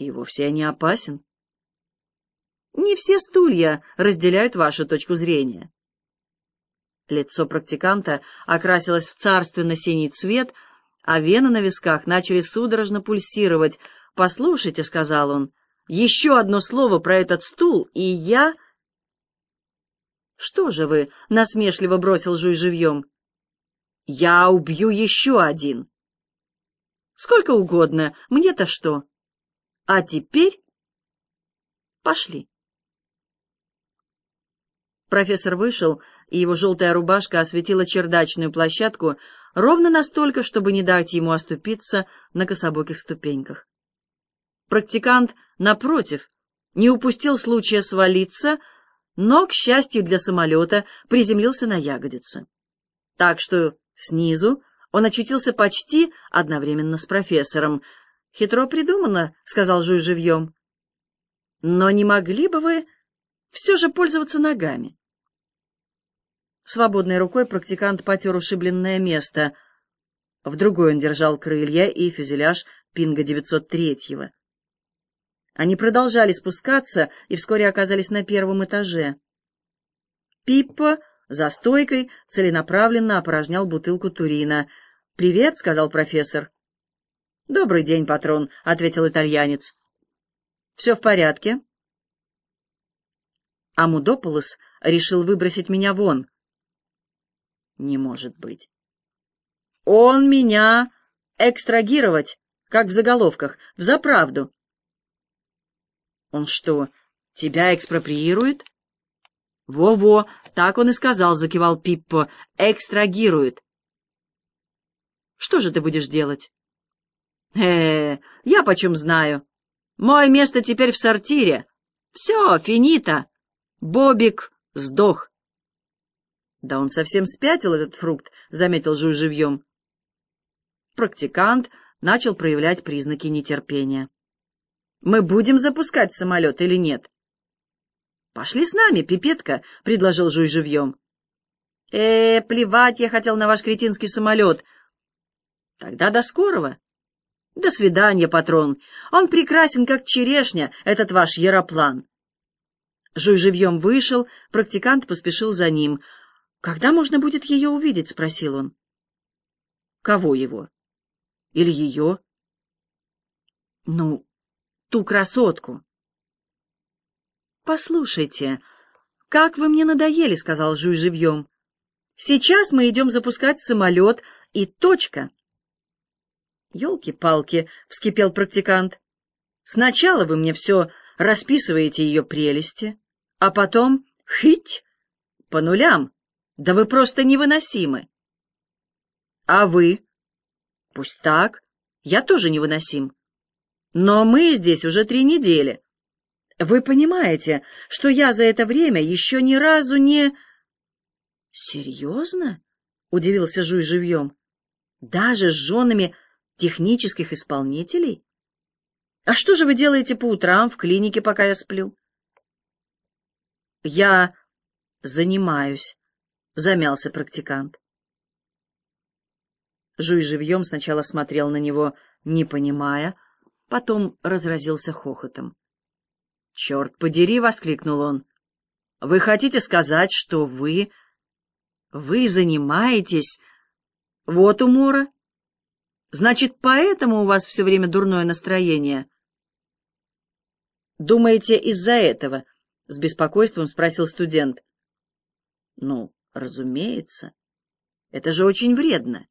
И вовсе не опасен. Не все стулья разделяют вашу точку зрения. Лицо практиканта окрасилось в царственно-синий цвет, а вены на висках начали судорожно пульсировать. «Послушайте», — сказал он, — «еще одно слово про этот стул, и я...» «Что же вы?» — насмешливо бросил Жуй живьем. «Я убью еще один». «Сколько угодно, мне-то что?» «А теперь...» «Пошли». Профессор вышел, и его желтая рубашка осветила чердачную площадку ровно настолько, чтобы не дать ему оступиться на кособоких ступеньках. Практикант, напротив, не упустил случая свалиться, но, к счастью для самолета, приземлился на ягодицы. Так что снизу он очутился почти одновременно с профессором. «Хитро придумано», — сказал Жуй живьем. «Но не могли бы вы все же пользоваться ногами?» Свободной рукой практикант потер ушибленное место. В другой он держал крылья и фюзеляж Пинга 903-го. Они продолжали спускаться и вскоре оказались на первом этаже. Пиппо за стойкой целенаправленно опорожнял бутылку Турина. «Привет», — сказал профессор. «Добрый день, патрон», — ответил итальянец. «Все в порядке?» Амудополос решил выбросить меня вон. Не может быть. Он меня экстрагировать, как в заголовках, в заправду. Он что, тебя экспроприирует? Во-во, так он и сказал, закивал Пиппо. Экстрагирует. Что же ты будешь делать? Э, -э я почем знаю. Мое место теперь в сортире. Все, финита. Бобик сдох. «Да он совсем спятил, этот фрукт», — заметил Жуй живьем. Практикант начал проявлять признаки нетерпения. «Мы будем запускать самолет или нет?» «Пошли с нами, пипетка», — предложил Жуй живьем. «Э, плевать я хотел на ваш кретинский самолет». «Тогда до скорого». «До свидания, патрон. Он прекрасен, как черешня, этот ваш яроплан». Жуй живьем вышел, практикант поспешил за ним — «Когда можно будет ее увидеть?» — спросил он. «Кого его? Или ее?» «Ну, ту красотку». «Послушайте, как вы мне надоели», — сказал Жуй живьем. «Сейчас мы идем запускать самолет, и точка». «Елки-палки», — вскипел практикант. «Сначала вы мне все расписываете ее прелести, а потом — хить, по нулям». Да вы просто невыносимы. А вы? Пусть так. Я тоже невыносим. Но мы здесь уже три недели. Вы понимаете, что я за это время еще ни разу не... Серьезно? Удивился Жуй живьем. Даже с женами технических исполнителей? А что же вы делаете по утрам в клинике, пока я сплю? Я занимаюсь — замялся практикант. Жуй живьем сначала смотрел на него, не понимая, потом разразился хохотом. «Черт подери!» — воскликнул он. «Вы хотите сказать, что вы... вы занимаетесь... вот умора? Значит, поэтому у вас все время дурное настроение?» «Думаете, из-за этого?» — с беспокойством спросил студент. «Ну, Разумеется. Это же очень вредно.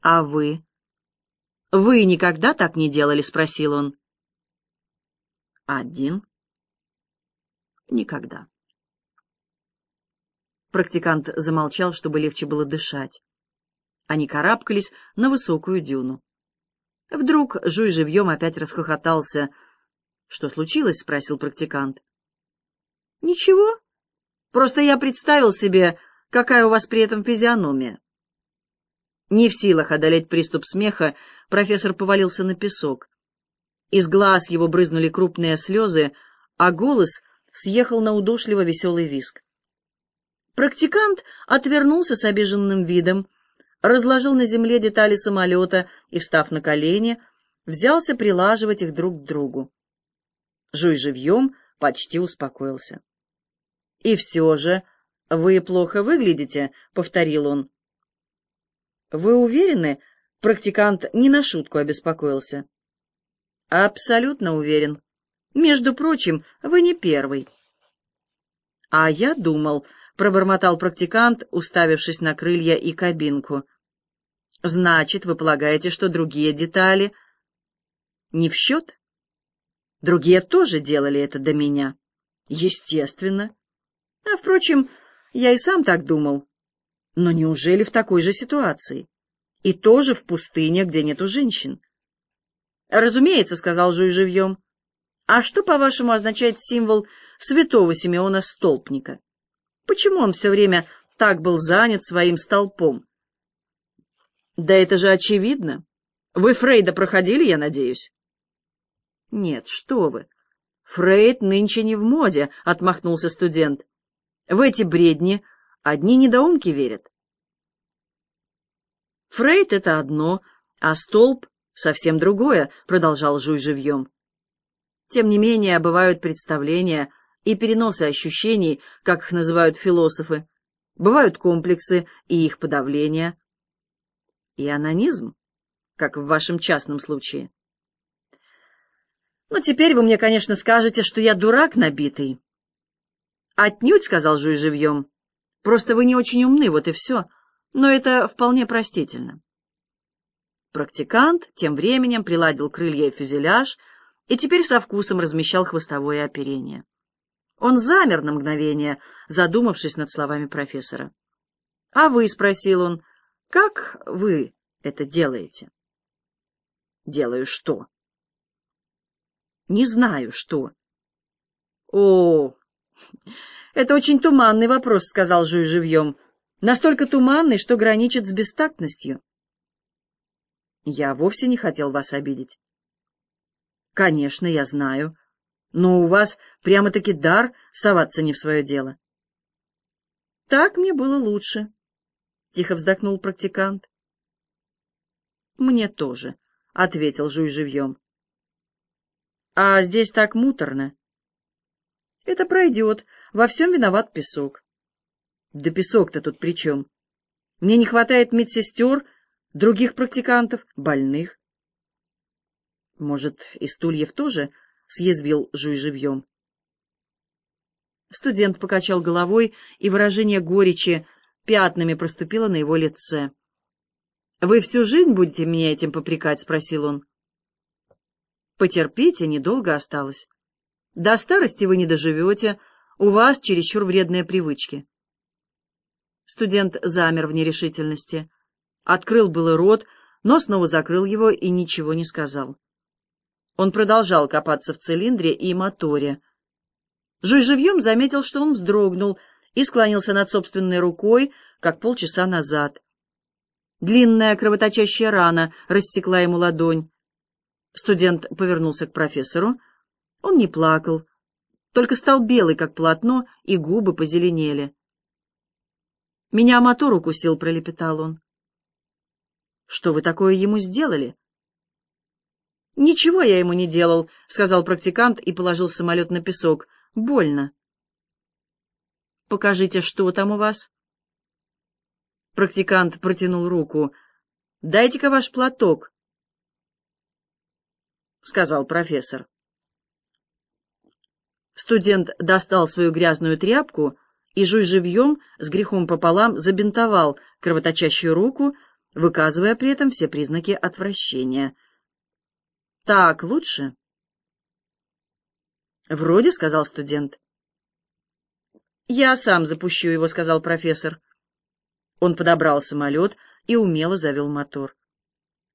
А вы? Вы никогда так не делали? Спросил он. Один? Никогда. Практикант замолчал, чтобы легче было дышать. Они карабкались на высокую дюну. Вдруг Жуй живьем опять расхохотался. «Что случилось?» — спросил практикант. «Ничего», Просто я представил себе, какая у вас при этом физиономия. Не в силах одолеть приступ смеха, профессор повалился на песок. Из глаз его брызнули крупные слезы, а голос съехал на удушливо веселый виск. Практикант отвернулся с обиженным видом, разложил на земле детали самолета и, встав на колени, взялся прилаживать их друг к другу. Жуй живьем почти успокоился. — И все же вы плохо выглядите, — повторил он. — Вы уверены? — практикант не на шутку обеспокоился. — Абсолютно уверен. Между прочим, вы не первый. — А я думал, — пробормотал практикант, уставившись на крылья и кабинку. — Значит, вы полагаете, что другие детали не в счет? Другие тоже делали это до меня. Естественно. А, впрочем, я и сам так думал. Но неужели в такой же ситуации? И тоже в пустыне, где нету женщин? Разумеется, — сказал Жуй живьем. А что, по-вашему, означает символ святого Симеона Столпника? Почему он все время так был занят своим столпом? Да это же очевидно. Вы Фрейда проходили, я надеюсь? Нет, что вы. Фрейд нынче не в моде, — отмахнулся студент. В эти бредни одни недоумки верят. Фрейд — это одно, а столб — совсем другое, — продолжал Жуй живьем. Тем не менее, бывают представления и переносы ощущений, как их называют философы, бывают комплексы и их подавление, и анонизм, как в вашем частном случае. Ну, теперь вы мне, конечно, скажете, что я дурак набитый. Отнюдь, — сказал Жуй живьем. Просто вы не очень умны, вот и все. Но это вполне простительно. Практикант тем временем приладил крылья и фюзеляж и теперь со вкусом размещал хвостовое оперение. Он замер на мгновение, задумавшись над словами профессора. — А вы, — спросил он, — как вы это делаете? — Делаю что? Не знаю, что. О, это очень туманный вопрос, сказал Жуй живьем. Настолько туманный, что граничит с бестактностью. Я вовсе не хотел вас обидеть. Конечно, я знаю. Но у вас прямо-таки дар соваться не в свое дело. Так мне было лучше, — тихо вздохнул практикант. Мне тоже, — ответил Жуй живьем. А здесь так муторно. Это пройдет. Во всем виноват песок. Да песок-то тут при чем? Мне не хватает медсестер, других практикантов, больных. Может, и стульев тоже? — съязвил Жуй живьем. Студент покачал головой, и выражение горечи пятнами проступило на его лице. — Вы всю жизнь будете меня этим попрекать? — спросил он. Потерпите, недолго осталось. До старости вы не доживете, у вас чересчур вредные привычки. Студент замер в нерешительности. Открыл было рот, но снова закрыл его и ничего не сказал. Он продолжал копаться в цилиндре и моторе. Жуй живьем заметил, что он вздрогнул и склонился над собственной рукой, как полчаса назад. Длинная кровоточащая рана рассекла ему ладонь. Студент повернулся к профессору. Он не плакал, только стал белый, как полотно, и губы позеленели. «Меня мотор укусил», — пролепетал он. «Что вы такое ему сделали?» «Ничего я ему не делал», — сказал практикант и положил самолет на песок. «Больно». «Покажите, что там у вас?» Практикант протянул руку. «Дайте-ка ваш платок», сказал профессор. Студент достал свою грязную тряпку и, жуй живьем, с грехом пополам забинтовал кровоточащую руку, выказывая при этом все признаки отвращения. «Так лучше?» «Вроде», — сказал студент. «Я сам запущу его», — сказал профессор. Он подобрал самолет и умело завел мотор.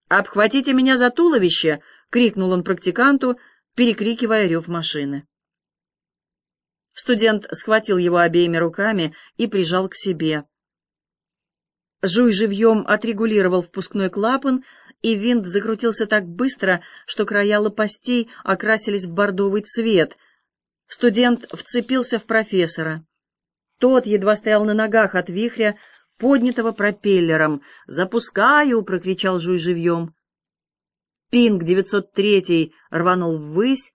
«Обхватите меня за туловище!» — крикнул он практиканту, перекрикивая рев машины. Студент схватил его обеими руками и прижал к себе. Жуй живьем отрегулировал впускной клапан, и винт закрутился так быстро, что края лопастей окрасились в бордовый цвет. Студент вцепился в профессора. Тот едва стоял на ногах от вихря, поднятого пропеллером. «Запускаю!» — прокричал Жуй живьем. Пинг 903 рванул ввысь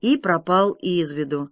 и пропал из виду.